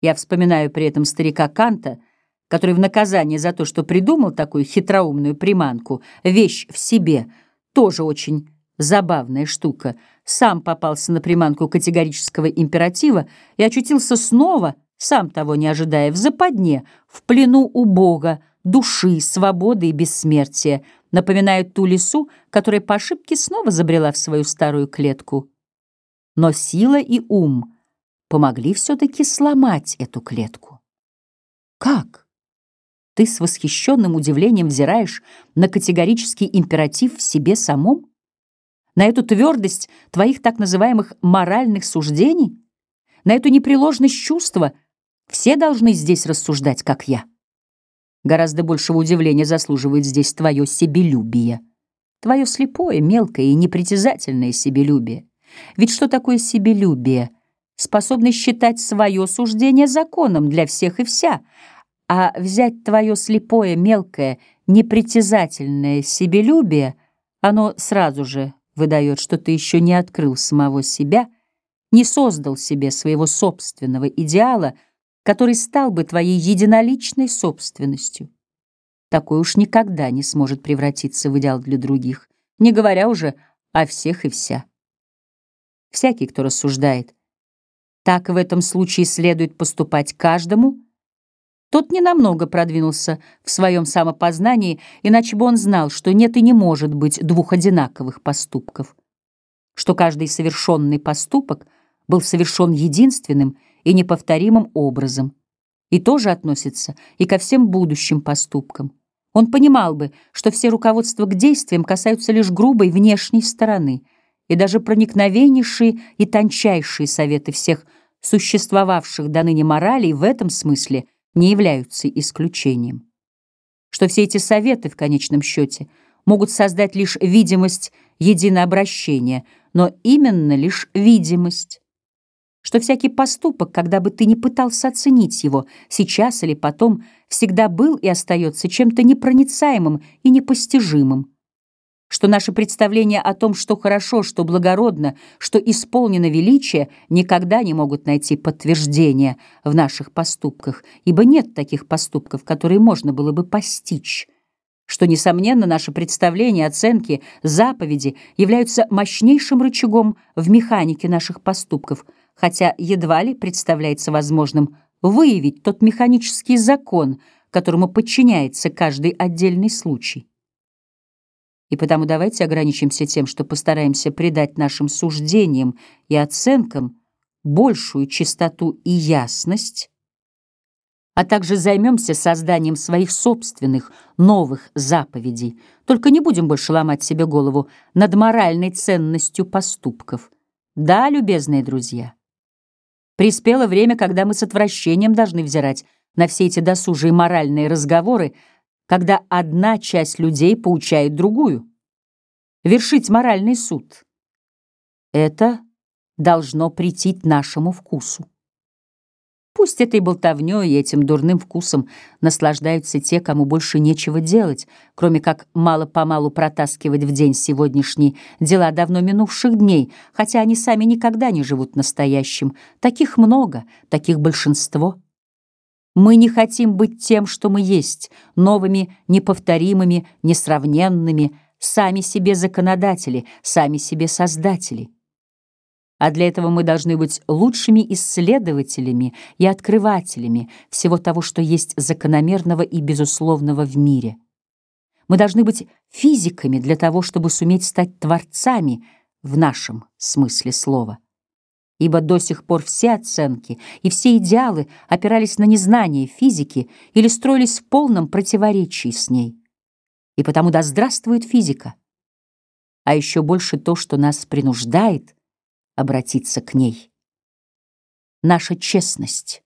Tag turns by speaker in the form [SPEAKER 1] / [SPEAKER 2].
[SPEAKER 1] Я вспоминаю при этом старика Канта, который в наказание за то, что придумал такую хитроумную приманку, вещь в себе, тоже очень забавная штука, сам попался на приманку категорического императива и очутился снова, сам того не ожидая, в западне, в плену у Бога, души, свободы и бессмертия, напоминает ту лису, которая по ошибке снова забрела в свою старую клетку. Но сила и ум помогли все-таки сломать эту клетку. Как? Ты с восхищенным удивлением взираешь на категорический императив в себе самом? На эту твердость твоих так называемых моральных суждений? На эту непреложность чувства? Все должны здесь рассуждать, как я. Гораздо большего удивления заслуживает здесь твое себелюбие. Твое слепое, мелкое и непритязательное себелюбие. Ведь что такое себелюбие? Способность считать свое суждение законом для всех и вся, а взять твое слепое, мелкое, непритязательное себелюбие, оно сразу же выдает, что ты еще не открыл самого себя, не создал себе своего собственного идеала — который стал бы твоей единоличной собственностью. Такой уж никогда не сможет превратиться в идеал для других, не говоря уже о всех и вся. Всякий, кто рассуждает, так в этом случае следует поступать каждому, тот ненамного продвинулся в своем самопознании, иначе бы он знал, что нет и не может быть двух одинаковых поступков, что каждый совершенный поступок был совершен единственным — и неповторимым образом. И тоже относится и ко всем будущим поступкам. Он понимал бы, что все руководства к действиям касаются лишь грубой внешней стороны, и даже проникновеннейшие и тончайшие советы всех существовавших до ныне моралей в этом смысле не являются исключением. Что все эти советы в конечном счете могут создать лишь видимость единообращения, но именно лишь видимость что всякий поступок, когда бы ты не пытался оценить его, сейчас или потом, всегда был и остается чем-то непроницаемым и непостижимым, что наши представления о том, что хорошо, что благородно, что исполнено величие, никогда не могут найти подтверждения в наших поступках, ибо нет таких поступков, которые можно было бы постичь что, несомненно, наши представления, оценки, заповеди являются мощнейшим рычагом в механике наших поступков — хотя едва ли представляется возможным выявить тот механический закон, которому подчиняется каждый отдельный случай. И потому давайте ограничимся тем, что постараемся придать нашим суждениям и оценкам большую чистоту и ясность, а также займемся созданием своих собственных новых заповедей. Только не будем больше ломать себе голову над моральной ценностью поступков. Да, любезные друзья, Приспело время, когда мы с отвращением должны взирать на все эти досужие моральные разговоры, когда одна часть людей поучает другую. Вершить моральный суд — это должно прийти нашему вкусу. Пусть этой болтовнёй и этим дурным вкусом наслаждаются те, кому больше нечего делать, кроме как мало-помалу протаскивать в день сегодняшний дела давно минувших дней, хотя они сами никогда не живут настоящим. Таких много, таких большинство. Мы не хотим быть тем, что мы есть, новыми, неповторимыми, несравненными, сами себе законодатели, сами себе создатели. А для этого мы должны быть лучшими исследователями и открывателями всего того, что есть закономерного и безусловного в мире. Мы должны быть физиками для того, чтобы суметь стать творцами в нашем смысле слова. Ибо до сих пор все оценки и все идеалы опирались на незнание физики или строились в полном противоречии с ней. И потому да здравствует физика. А еще больше то, что нас принуждает — обратиться к ней. Наша честность.